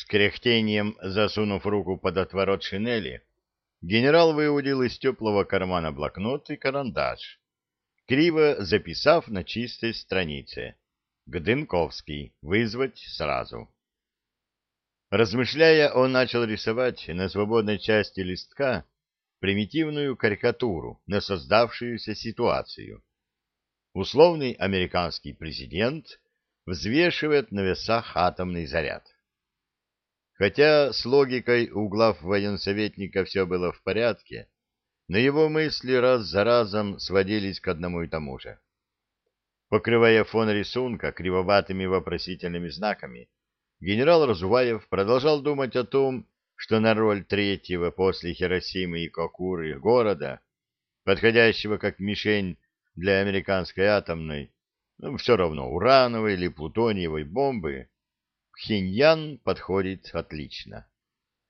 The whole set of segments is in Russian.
С кряхтением засунув руку под отворот шинели, генерал выудил из теплого кармана блокнот и карандаш, криво записав на чистой странице «Гдынковский. Вызвать сразу». Размышляя, он начал рисовать на свободной части листка примитивную карикатуру на создавшуюся ситуацию. Условный американский президент взвешивает на весах атомный заряд. Хотя с логикой у глав военсоветника все было в порядке, но его мысли раз за разом сводились к одному и тому же. Покрывая фон рисунка кривоватыми вопросительными знаками, генерал Разуваев продолжал думать о том, что на роль третьего после Хиросимы и Кокуры города, подходящего как мишень для американской атомной, ну, все равно урановой или плутониевой бомбы, Пхеньян подходит отлично.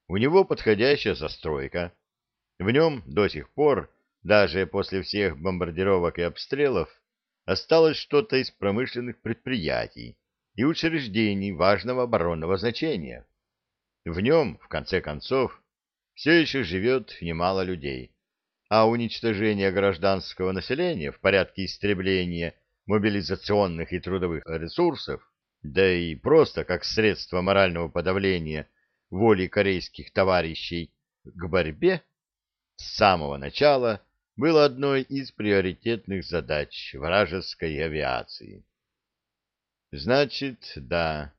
У него подходящая застройка. В нем до сих пор, даже после всех бомбардировок и обстрелов, осталось что-то из промышленных предприятий, и учреждений важного оборонного значения. В нем, в конце концов, все еще живет немало людей, а уничтожение гражданского населения в порядке истребления мобилизационных и трудовых ресурсов, да и просто как средство морального подавления воли корейских товарищей к борьбе, с самого начала было одной из приоритетных задач вражеской авиации. Значит, да,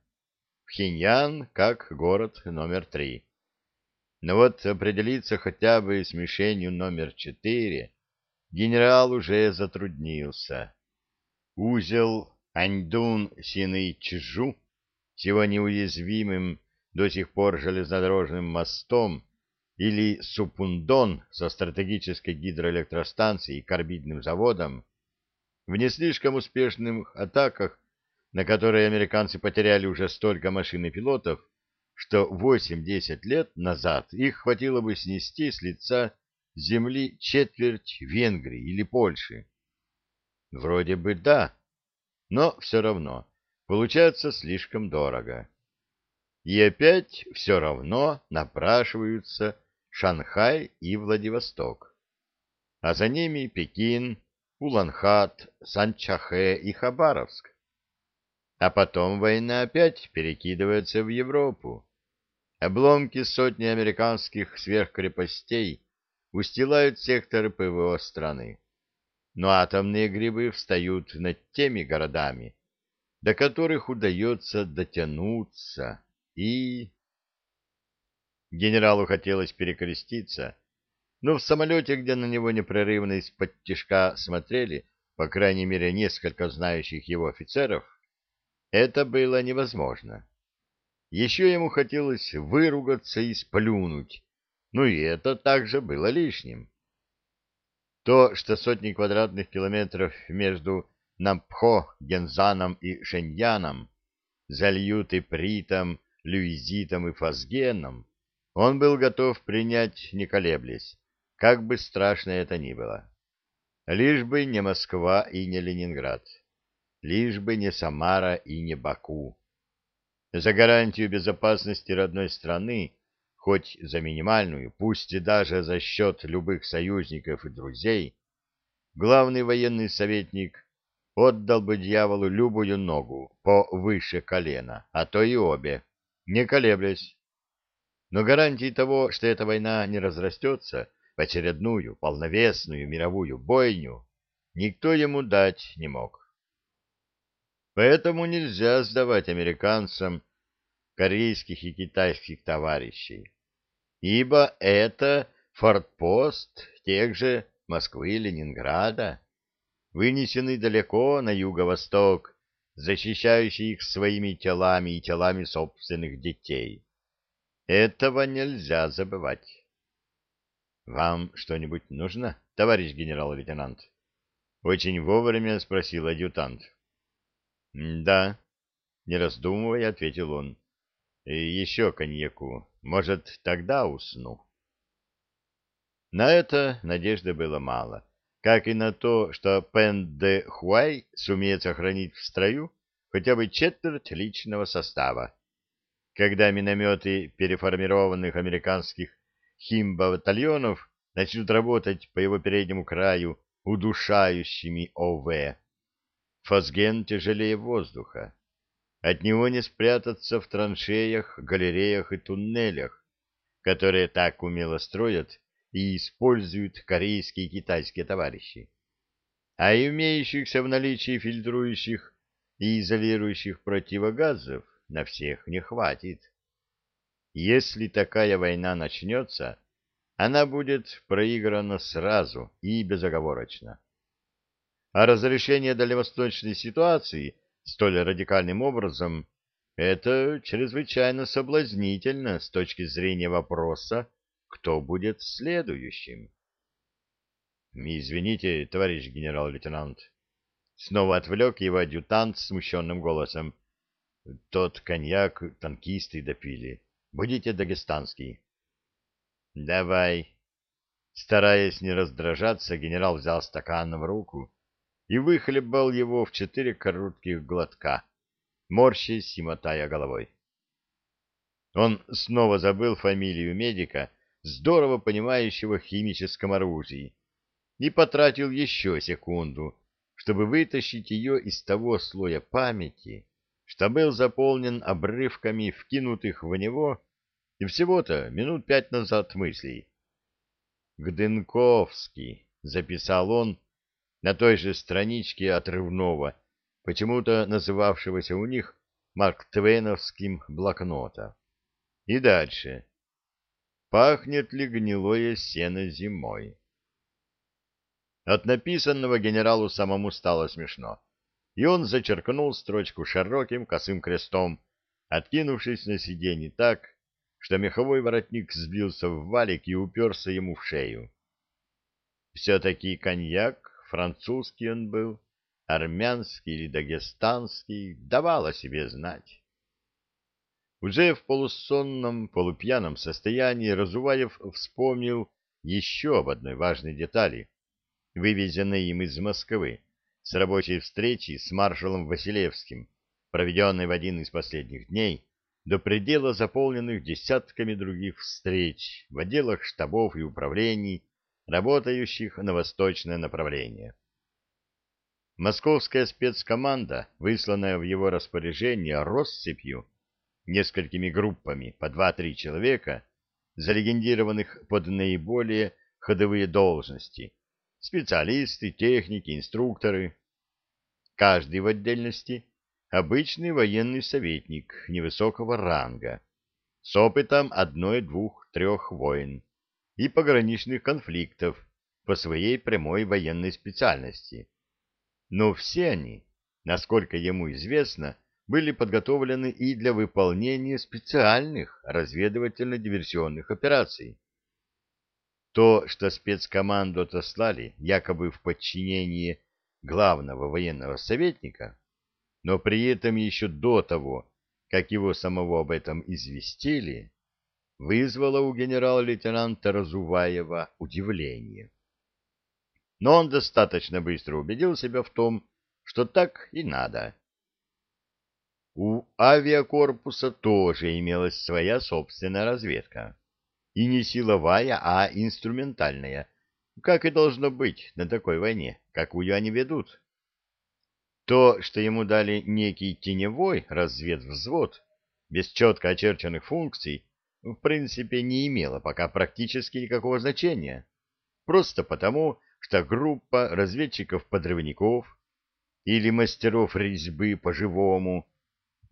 Пхеньян как город номер три. Но вот определиться хотя бы с мишенью номер четыре генерал уже затруднился. Узел Аньдун-Сины-Чжу с его неуязвимым до сих пор железнодорожным мостом или Супундон со стратегической гидроэлектростанцией и карбидным заводом в не слишком успешных атаках на которые американцы потеряли уже столько машин и пилотов, что 8-10 лет назад их хватило бы снести с лица земли четверть Венгрии или Польши. Вроде бы да, но все равно получается слишком дорого. И опять все равно напрашиваются Шанхай и Владивосток. А за ними Пекин, Улан-Хат, Санчахе и Хабаровск. А потом война опять перекидывается в Европу. Обломки сотни американских сверхкрепостей устилают секторы ПВО страны. Но атомные грибы встают над теми городами, до которых удается дотянуться, и... Генералу хотелось перекреститься, но в самолете, где на него непрерывно из-под тишка смотрели, по крайней мере, несколько знающих его офицеров, это было невозможно. Еще ему хотелось выругаться и сплюнуть, ну и это также было лишним. То, что сотни квадратных километров между Нампхо, Гензаном и Шеньяном зальют и Притом, Люизитом и Фазгеном, он был готов принять, не колеблясь, как бы страшно это ни было. Лишь бы не Москва и не Ленинград лишь бы не Самара и не Баку. За гарантию безопасности родной страны, хоть за минимальную, пусть и даже за счет любых союзников и друзей, главный военный советник отдал бы дьяволу любую ногу по выше колена, а то и обе, не колеблясь. Но гарантии того, что эта война не разрастется в очередную полновесную мировую бойню, никто ему дать не мог. Поэтому нельзя сдавать американцам корейских и китайских товарищей, ибо это фортпост тех же Москвы и Ленинграда, вынесенный далеко на юго-восток, защищающий их своими телами и телами собственных детей. Этого нельзя забывать. — Вам что-нибудь нужно, товарищ генерал-лейтенант? — очень вовремя спросил адъютант. — Да, — не раздумывая, ответил он. — И еще коньяку. Может, тогда усну. На это надежды было мало, как и на то, что Пен де Хуай сумеет сохранить в строю хотя бы четверть личного состава. когда минометы переформированных американских химбо-батальонов начнут работать по его переднему краю удушающими ОВ. Фосген тяжелее воздуха. От него не спрятаться в траншеях, галереях и туннелях, которые так умело строят и используют корейские и китайские товарищи. А имеющихся в наличии фильтрующих и изолирующих противогазов на всех не хватит. Если такая война начнется, она будет проиграна сразу и безоговорочно. А разрешение дальневосточной ситуации столь радикальным образом – это чрезвычайно соблазнительно с точки зрения вопроса, кто будет следующим. «Извините, товарищ генерал-лейтенант», — снова отвлек его адъютант смущенным голосом. «Тот коньяк танкисты допили. Будете дагестанский?» «Давай». Стараясь не раздражаться, генерал взял стакан в руку и выхлебал его в четыре коротких глотка, морщась и мотая головой. Он снова забыл фамилию медика, здорово понимающего химическом оружии, и потратил еще секунду, чтобы вытащить ее из того слоя памяти, что был заполнен обрывками вкинутых в него и всего-то минут пять назад мыслей. «Гдынковский», — записал он на той же страничке отрывного, почему-то называвшегося у них Марк Твеновским блокнота. И дальше. Пахнет ли гнилое сено зимой? От написанного генералу самому стало смешно, и он зачеркнул строчку широким косым крестом, откинувшись на сиденье так, что меховой воротник сбился в валик и уперся ему в шею. Все-таки коньяк, французский он был, армянский или дагестанский, давал о себе знать. Уже в полусонном, полупьяном состоянии Разуваев вспомнил еще об одной важной детали, вывезенной им из Москвы, с рабочей встречи с маршалом Василевским, проведенной в один из последних дней, до предела заполненных десятками других встреч в отделах штабов и управлений, работающих на восточное направление. Московская спецкоманда, высланная в его распоряжение россыпью, несколькими группами по два-три человека, залегендированных под наиболее ходовые должности, специалисты, техники, инструкторы. Каждый в отдельности обычный военный советник невысокого ранга, с опытом одной, двух, трех войн и пограничных конфликтов по своей прямой военной специальности. Но все они, насколько ему известно, были подготовлены и для выполнения специальных разведывательно-диверсионных операций. То, что спецкоманду отослали якобы в подчинение главного военного советника, но при этом еще до того, как его самого об этом известили, вызвало у генерала-лейтенанта Разуваева удивление. Но он достаточно быстро убедил себя в том, что так и надо. У авиакорпуса тоже имелась своя собственная разведка. И не силовая, а инструментальная, как и должно быть на такой войне, какую они ведут. То, что ему дали некий теневой разведвзвод, без четко очерченных функций, в принципе не имело пока практически никакого значения. Просто потому, что группа разведчиков-подрывников или мастеров резьбы по-живому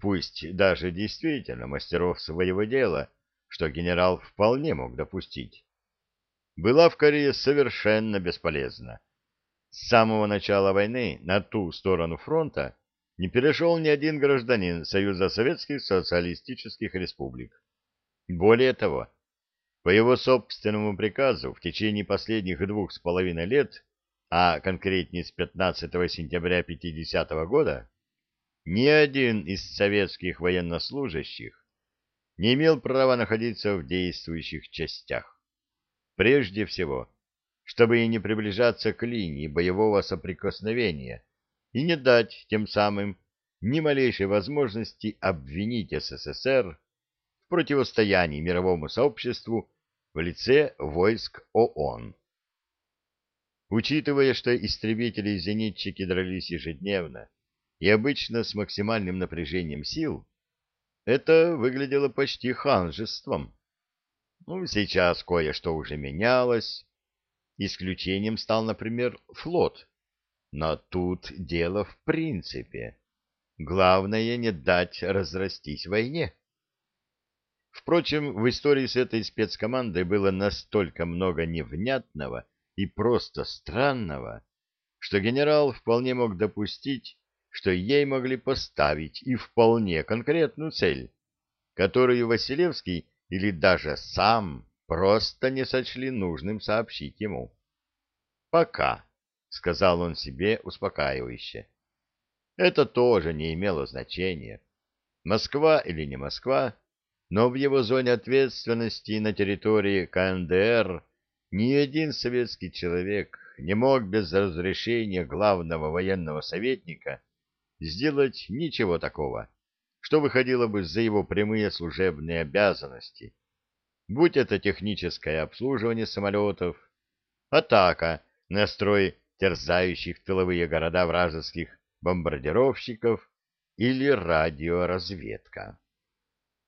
пусть даже действительно мастеров своего дела, что генерал вполне мог допустить, была в Корее совершенно бесполезна. С самого начала войны на ту сторону фронта не перешел ни один гражданин Союза Советских Социалистических Республик. Более того, по его собственному приказу в течение последних двух с половиной лет, а конкретнее с 15 сентября 50 года, ни один из советских военнослужащих не имел права находиться в действующих частях. Прежде всего, чтобы и не приближаться к линии боевого соприкосновения и не дать тем самым ни малейшей возможности обвинить СССР противостоянии мировому сообществу в лице войск ООН. Учитывая, что истребители и зенитчики дрались ежедневно и обычно с максимальным напряжением сил, это выглядело почти ханжеством. Ну, сейчас кое-что уже менялось. Исключением стал, например, флот. Но тут дело в принципе. Главное не дать разрастись войне. Впрочем, в истории с этой спецкомандой было настолько много невнятного и просто странного, что генерал вполне мог допустить, что ей могли поставить и вполне конкретную цель, которую Василевский или даже сам просто не сочли нужным сообщить ему. «Пока», — сказал он себе успокаивающе. Это тоже не имело значения. Москва или не Москва, но в его зоне ответственности на территории КНДР ни один советский человек не мог без разрешения главного военного советника сделать ничего такого, что выходило бы за его прямые служебные обязанности, будь это техническое обслуживание самолетов, атака на строй терзающих тыловые города вражеских бомбардировщиков или радиоразведка.